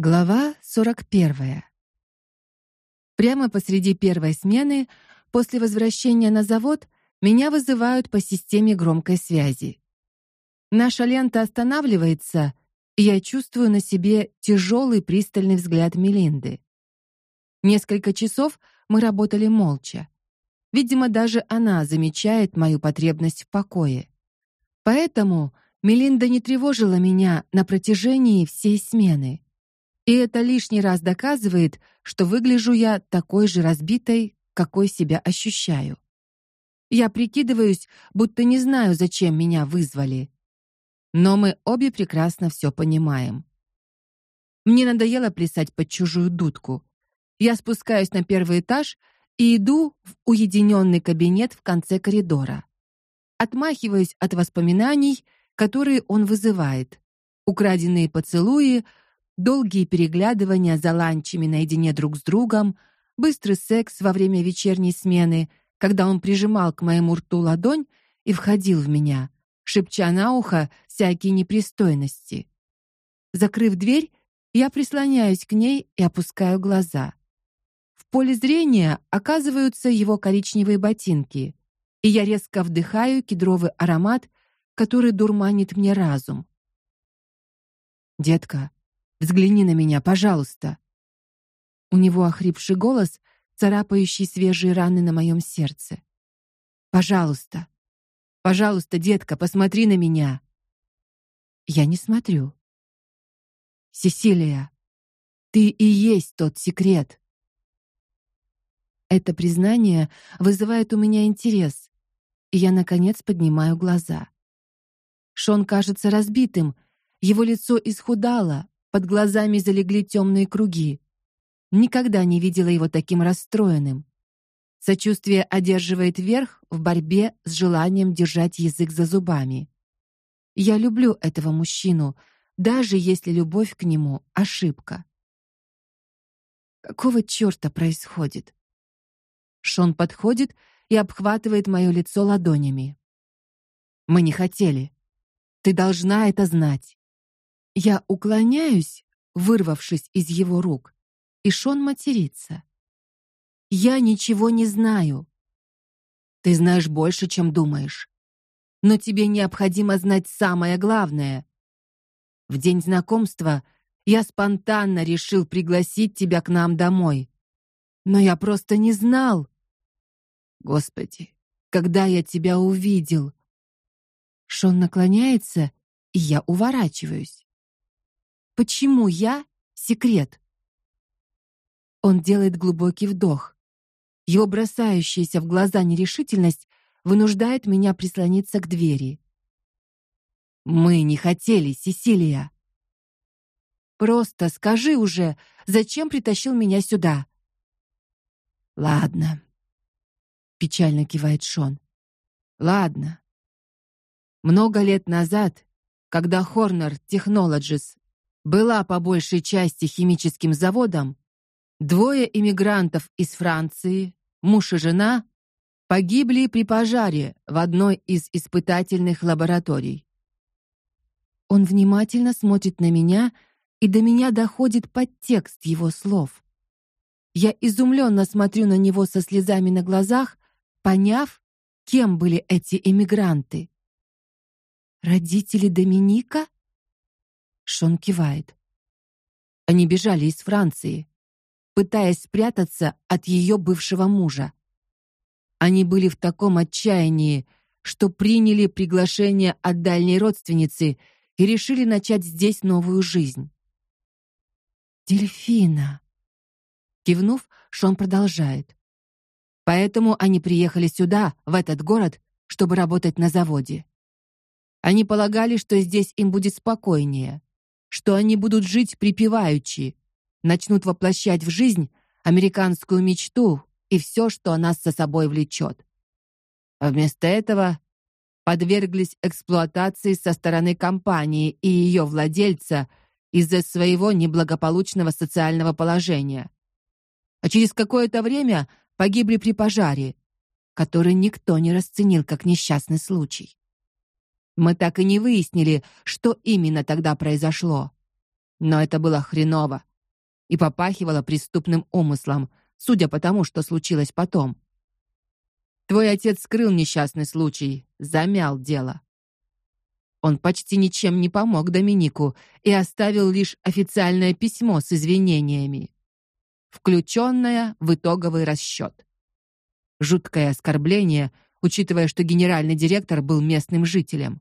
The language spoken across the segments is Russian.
Глава 41. Прямо посреди первой смены, после возвращения на завод, меня вызывают по системе громкой связи. Наша лента останавливается, и я чувствую на себе тяжелый пристальный взгляд Мелинды. Несколько часов мы работали молча. Видимо, даже она замечает мою потребность в покое. Поэтому Мелинда не тревожила меня на протяжении всей смены. И это лишний раз доказывает, что выгляжу я такой же разбитой, какой себя ощущаю. Я прикидываюсь, будто не знаю, зачем меня вызвали. Но мы обе прекрасно все понимаем. Мне надоело плясать под чужую дудку. Я спускаюсь на первый этаж и иду в уединенный кабинет в конце коридора. Отмахиваюсь от воспоминаний, которые он вызывает. Украденные поцелуи, долгие переглядывания за ланчами наедине друг с другом, быстрый секс во время вечерней смены, когда он прижимал к моему рту ладонь и входил в меня, шепча на ухо всякие непристойности. Закрыв дверь, я прислоняюсь к ней и опускаю глаза. В поле зрения оказываются его коричневые ботинки, и я резко вдыхаю кедровый аромат, который дурманит мне разум. Детка, Взгляни на меня, пожалуйста. У него охрипший голос, царапающий свежие раны на моем сердце. Пожалуйста. Пожалуйста, детка, посмотри на меня. Я не смотрю. Сесилия, ты и есть тот секрет. Это признание вызывает у меня интерес, и я наконец поднимаю глаза. Шон кажется разбитым, его лицо исхудало, под глазами залегли темные круги. Никогда не видела его таким расстроенным. Сочувствие одерживает верх в борьбе с желанием держать язык за зубами. Я люблю этого мужчину, даже если любовь к нему ошибка. Какого чёрта происходит? Шон подходит и обхватывает моё лицо ладонями. Мы не хотели. Ты должна это знать. Я уклоняюсь, вырвавшись из его рук, и Шон матерится. Я ничего не знаю. Ты знаешь больше, чем думаешь. Но тебе необходимо знать самое главное. В день знакомства я спонтанно решил пригласить тебя к нам домой. Но я просто не знал. Господи, когда я тебя увидел. Шон наклоняется, и я уворачиваюсь. Почему я секрет? Он делает глубокий вдох. Его бросающаяся в глаза нерешительность вынуждает меня прислониться к двери. Мы не хотели, Сесилия. Просто скажи уже, зачем притащил меня сюда? Ладно. Печально кивает Шон. Ладно. Много лет назад, когда Horner Technologies была по большей части химическим заводом, двое иммигрантов из Франции, муж и жена, погибли при пожаре в одной из испытательных лабораторий. Он внимательно смотрит на меня, и до меня доходит подтекст его слов. Я изумленно смотрю на него со слезами на глазах, поняв, кем были эти эмигранты. Родители Доминика? Шон кивает. Они бежали из Франции, пытаясь спрятаться от ее бывшего мужа. Они были в таком отчаянии, что приняли приглашение от дальней родственницы и решили начать здесь новую жизнь. Дельфина. Кивнув, Шон продолжает. Поэтому они приехали сюда, в этот город, чтобы работать на заводе. Они полагали, что здесь им будет спокойнее что они будут жить припеваючи, начнут воплощать в жизнь американскую мечту и все, что она со собой влечет. А вместо этого подверглись эксплуатации со стороны компании и ее владельца из-за своего неблагополучного социального положения. А через какое-то время погибли при пожаре, который никто не расценил как несчастный случай. Мы так и не выяснили, что именно тогда произошло. Но это было хреново. и попахивало преступным умыслом, судя по тому, что случилось потом. Твой отец скрыл несчастный случай, замял дело. Он почти ничем не помог Доминику и оставил лишь официальное письмо с извинениями, включенное в итоговый расчет. Жуткое оскорбление, учитывая, что генеральный директор был местным жителем.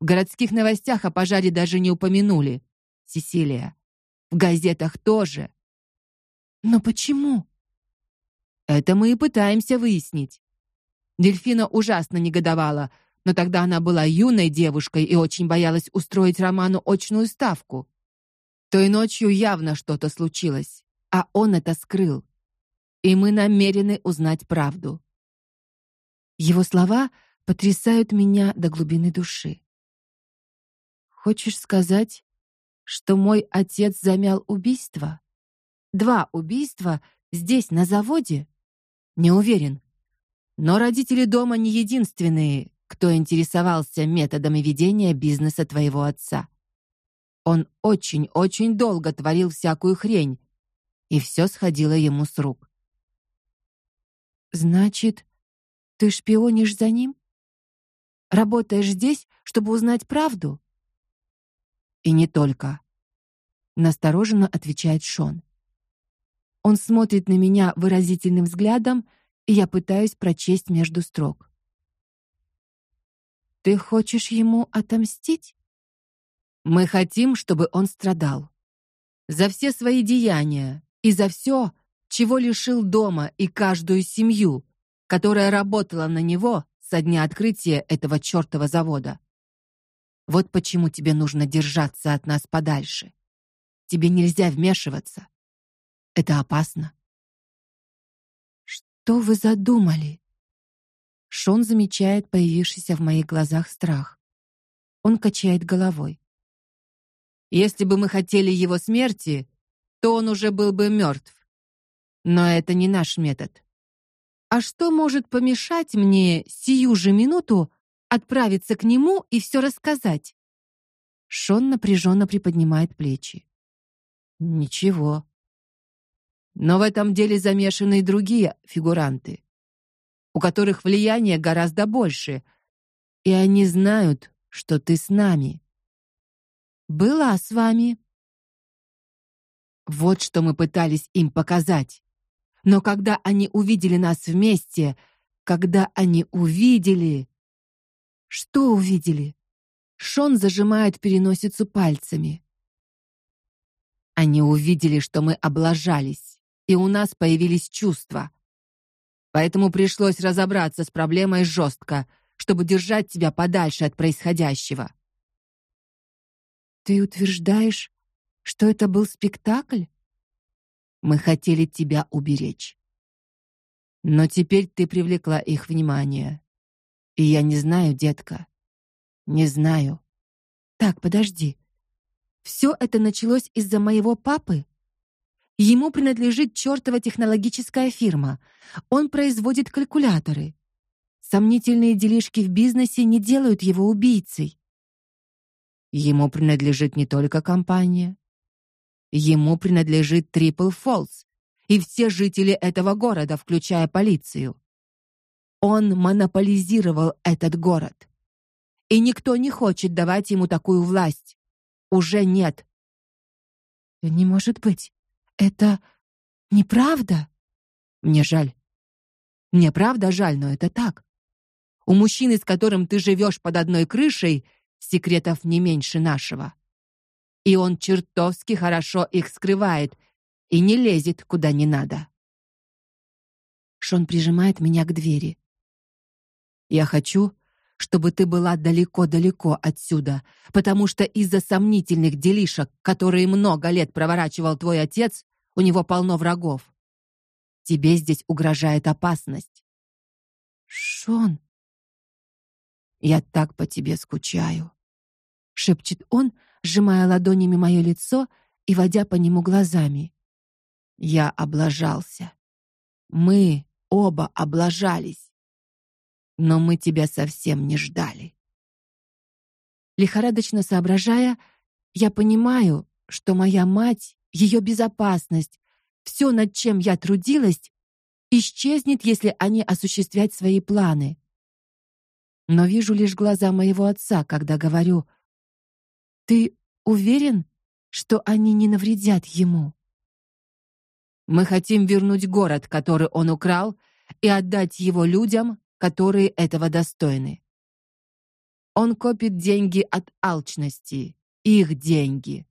В городских новостях о пожаре даже не упомянули. Сесилия. В газетах тоже. Но почему? Это мы и пытаемся выяснить. Дельфина ужасно негодовала, но тогда она была юной девушкой и очень боялась устроить Роману очную ставку. Той ночью явно что-то случилось, а он это скрыл. И мы намерены узнать правду. Его слова потрясают меня до глубины души. Хочешь сказать, что мой отец замял убийство? Два убийства здесь на заводе? Не уверен. Но родители дома не единственные, кто интересовался методами ведения бизнеса твоего отца. Он очень-очень долго творил всякую хрень, и все сходило ему с рук. Значит, ты шпионишь за ним? Работаешь здесь, чтобы узнать правду? И не только. Настороженно отвечает Шон. Он смотрит на меня выразительным взглядом и я пытаюсь прочесть между строк. Ты хочешь ему отомстить? Мы хотим, чтобы он страдал за все свои деяния и за все, чего лишил дома и каждую семью, которая работала на него со дня открытия этого чёртова завода. Вот почему тебе нужно держаться от нас подальше. Тебе нельзя вмешиваться. Это опасно. Что вы задумали? Шон замечает появившийся в моих глазах страх. Он качает головой. Если бы мы хотели его смерти, то он уже был бы мертв. Но это не наш метод. А что может помешать мне сию же минуту отправиться к нему и все рассказать? Шон напряженно приподнимает плечи. Ничего. Но в этом деле замешаны и другие фигуранты, у которых влияние гораздо больше, и они знают, что ты с нами. Была с вами. Вот что мы пытались им показать. Но когда они увидели нас вместе, когда они увидели, что увидели? Шон зажимает переносицу пальцами. Они увидели, что мы облажались и у нас появились чувства. Поэтому пришлось разобраться с проблемой жестко, чтобы держать тебя подальше от происходящего. Ты утверждаешь, что это был спектакль? Мы хотели тебя уберечь. Но теперь ты привлекла их внимание. И я не знаю, детка. Не знаю. Так, подожди. Все это началось из-за моего папы? Ему принадлежит чертова технологическая фирма. Он производит калькуляторы. Сомнительные делишки в бизнесе не делают его убийцей. Ему принадлежит не только компания. Ему принадлежит Трипл Фолс и все жители этого города, включая полицию. Он монополизировал этот город. И никто не хочет давать ему такую власть. Уже нет. Не может быть. Это неправда. Мне жаль. Мне правда жаль, но это так. У мужчины, с которым ты живешь под одной крышей, секретов не меньше нашего. И он чертовски хорошо их скрывает и не лезет куда не надо. Шон прижимает меня к двери. Я хочу, чтобы ты была далеко-далеко отсюда, потому что из-за сомнительных делишек, которые много лет проворачивал твой отец, у него полно врагов. Тебе здесь угрожает опасность. Шон, я так по тебе скучаю, шепчет он, сжимая ладонями мое лицо и водя по нему глазами. Я облажался. Мы оба облажались. Но мы тебя совсем не ждали. Лихорадочно соображая, я понимаю, что моя мать ее безопасность, все, над чем я трудилась, исчезнет, если они осуществят свои планы. Но вижу лишь глаза моего отца, когда говорю: "Ты уверен, что они не навредят ему?" Мы хотим вернуть город, который он украл, и отдать его людям, которые этого достойны. Он копит деньги от алчности, их деньги.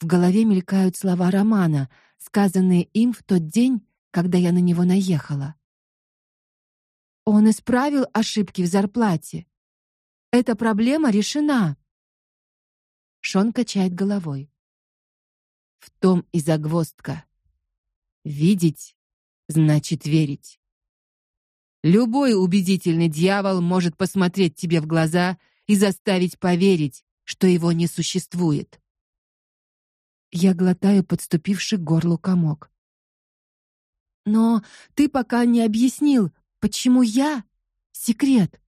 В голове мелькают слова Романа, сказанные им в тот день, когда я на него наехала. Он исправил ошибки в зарплате. Эта проблема решена. Шон качает головой. В том и загвоздка. Видеть значит верить. Любой убедительный дьявол может посмотреть тебе в глаза и заставить поверить, что его не существует. Я глотаю подступивший к горлу комок. Но ты пока не объяснил, почему я секрет.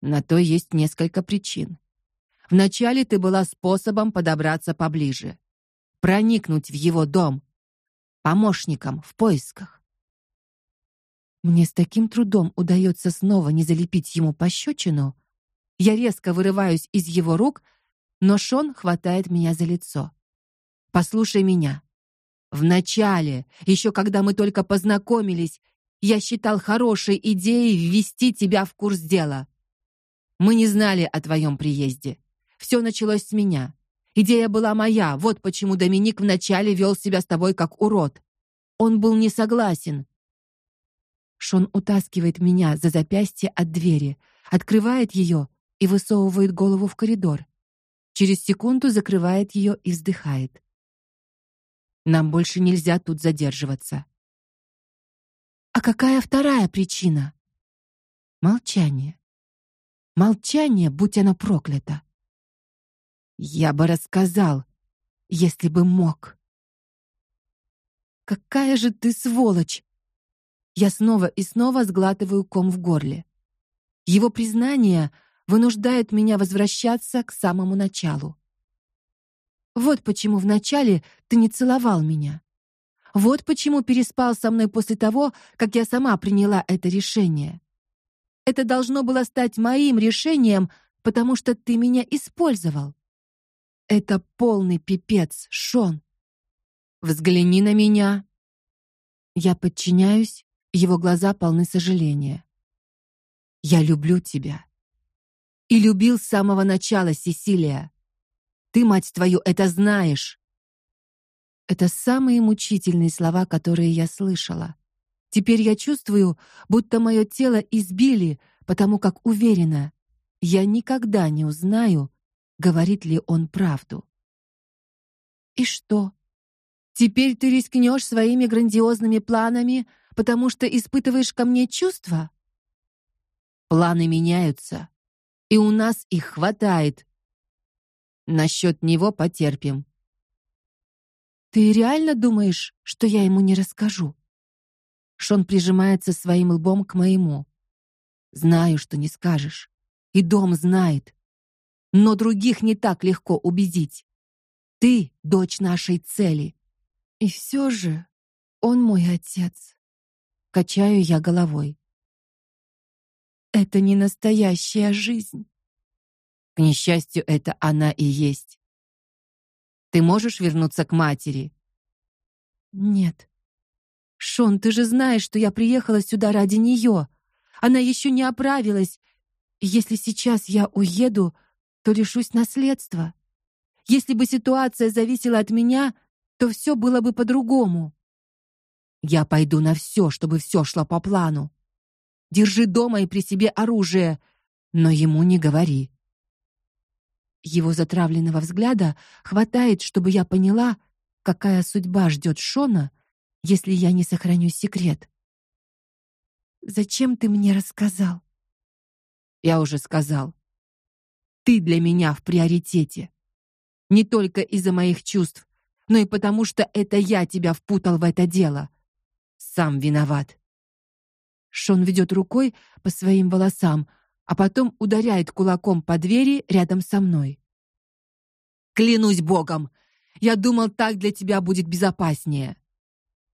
На то есть несколько причин. Вначале ты была способом подобраться поближе, проникнуть в его дом, помощником в поисках. Мне с таким трудом удается снова не залепить ему пощечину. Я резко вырываюсь из его рук, но Шон хватает меня за лицо. Послушай меня. В начале, еще когда мы только познакомились, я считал хорошей идеей ввести тебя в курс дела. Мы не знали о твоем приезде. Все началось с меня. Идея была моя. Вот почему Доминик вначале вел себя с тобой как урод. Он был не согласен. Шон утаскивает меня за запястье от двери, открывает ее и высовывает голову в коридор. Через секунду закрывает ее и вздыхает. Нам больше нельзя тут задерживаться. А какая вторая причина? Молчание. Молчание, будь оно проклято. Я бы рассказал, если бы мог. Какая же ты сволочь, я снова и снова сглатываю ком в горле. Его признание вынуждает меня возвращаться к самому началу. Вот почему вначале ты не целовал меня. Вот почему переспал со мной после того, как я сама приняла это решение. Это должно было стать моим решением, потому что ты меня использовал. Это полный пипец, Шон. Взгляни на меня. Я подчиняюсь его глаза полны сожаления. Я люблю тебя. И любил с самого начала, Сесилия. Ты, мать твою, это знаешь. Это самые мучительные слова, которые я слышала. Теперь я чувствую, будто мое тело избили, потому как уверена, я никогда не узнаю, говорит ли он правду. И что? Теперь ты рискнешь своими грандиозными планами, потому что испытываешь ко мне чувства? Планы меняются, и у нас их хватает. Насчет него потерпим. Ты реально думаешь, что я ему не расскажу? Шон прижимается своим лбом к моему. Знаю, что не скажешь. И дом знает. Но других не так легко убедить. Ты дочь нашей цели. И все же он мой отец. Качаю я головой. Это не настоящая жизнь. К несчастью, это она и есть. Ты можешь вернуться к матери? Нет. Шон, ты же знаешь, что я приехала сюда ради нее. Она еще не оправилась. если сейчас я уеду, то лишусь наследства. Если бы ситуация зависела от меня, то все было бы по-другому. Я пойду на все, чтобы все шло по плану. Держи дома и при себе оружие, но ему не говори. Его затравленного взгляда хватает, чтобы я поняла, какая судьба ждет Шона, если я не сохраню секрет. Зачем ты мне рассказал? Я уже сказал. Ты для меня в приоритете. Не только из-за моих чувств, но и потому, что это я тебя впутал в это дело сам виноват. Шон ведет рукой по своим волосам, а потом ударяет кулаком по двери рядом со мной. Клянусь богом, Я думал, так для тебя будет безопаснее.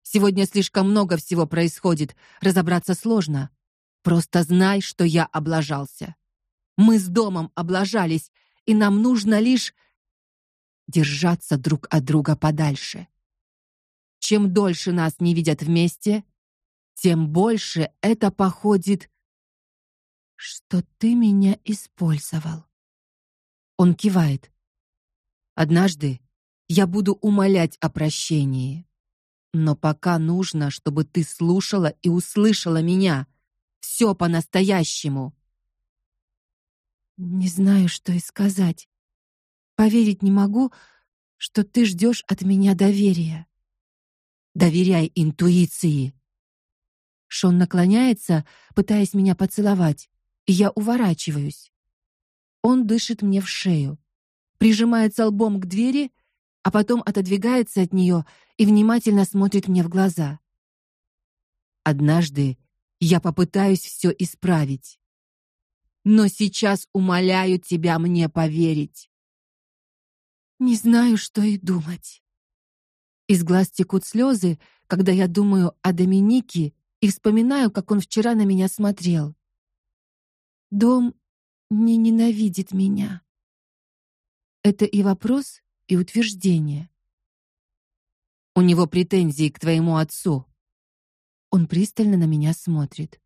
Сегодня слишком много всего происходит, разобраться сложно. Просто знай, что я облажался. Мы с домом облажались, и нам нужно лишь держаться друг от друга подальше. Чем дольше нас не видят вместе, тем больше это походит что ты меня использовал. Он кивает. Однажды я буду умолять о прощении. Но пока нужно, чтобы ты слушала и услышала меня. Все по-настоящему. Не знаю, что и сказать. Поверить не могу, что ты ждешь от меня доверия. Доверяй интуиции. Шон наклоняется, пытаясь меня поцеловать, и я уворачиваюсь. Он дышит мне в шею, прижимается лбом к двери, а потом отодвигается от нее и внимательно смотрит мне в глаза. Однажды я попытаюсь все исправить. Но сейчас умоляю тебя мне поверить. Не знаю, что и думать. Из глаз текут слезы, когда я думаю о Доминике и вспоминаю, как он вчера на меня смотрел. Дом не ненавидит меня. Это и вопрос, и утверждение. У него претензии к твоему отцу. Он пристально на меня смотрит.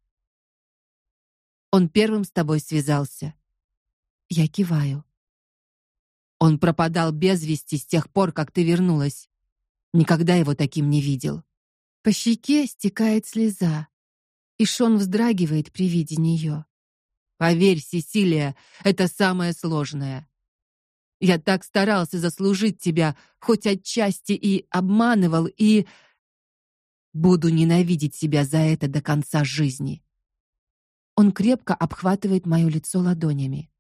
Он первым с тобой связался. Я киваю. Он пропадал без вести с тех пор, как ты вернулась. Никогда его таким не видел. По щеке стекает слеза, и Шон вздрагивает при виде нее. Поверь, Сесилия, это самое сложное. Я так старался заслужить тебя, хоть отчасти и обманывал, и буду ненавидеть себя за это до конца жизни. Он крепко обхватывает моё лицо ладонями.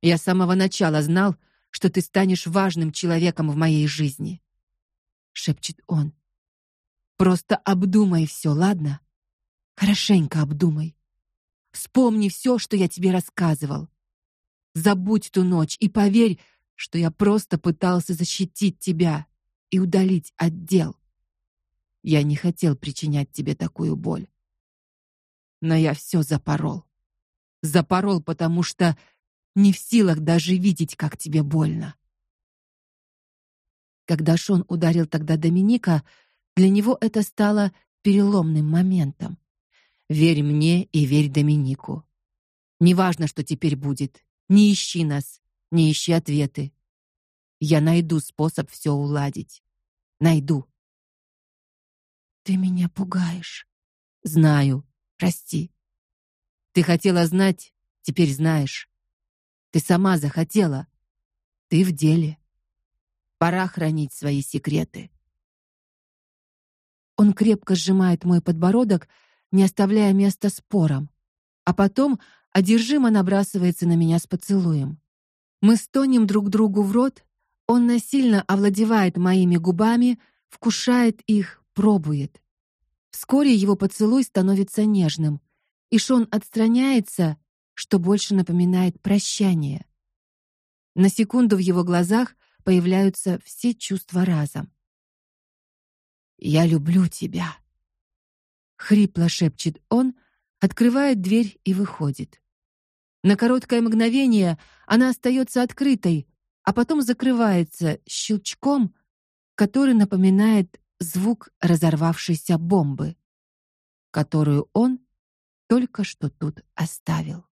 Я с самого начала знал, что ты станешь важным человеком в моей жизни, шепчет он. Просто обдумай все, ладно? Хорошенько обдумай. Вспомни все, что я тебе рассказывал. Забудь ту ночь и поверь, что я просто пытался защитить тебя и удалить отдел. Я не хотел причинять тебе такую боль. Но я все запорол. Запорол, потому что не в силах даже видеть, как тебе больно. Когда Шон ударил тогда Доминика, для него это стало переломным моментом. Верь мне и верь Доминику. Неважно, что теперь будет. Не ищи нас, не ищи ответы. Я найду способ все уладить. Найду. Ты меня пугаешь. Знаю. Прости. Ты хотела знать, теперь знаешь. Ты сама захотела. Ты в деле. Пора хранить свои секреты. Он крепко сжимает мой подбородок, не оставляя места спорам, а потом одержимо набрасывается на меня с поцелуем. Мы стонем друг другу в рот, он насильно овладевает моими губами, вкушает их, пробует. Вскоре его поцелуй становится нежным, и Шон отстраняется, что больше напоминает прощание. На секунду в его глазах появляются все чувства разом. Я люблю тебя, хрипло шепчет он, открывает дверь и выходит. На короткое мгновение она остается открытой, а потом закрывается щелчком, который напоминает звук разорвавшейся бомбы, которую он только что тут оставил.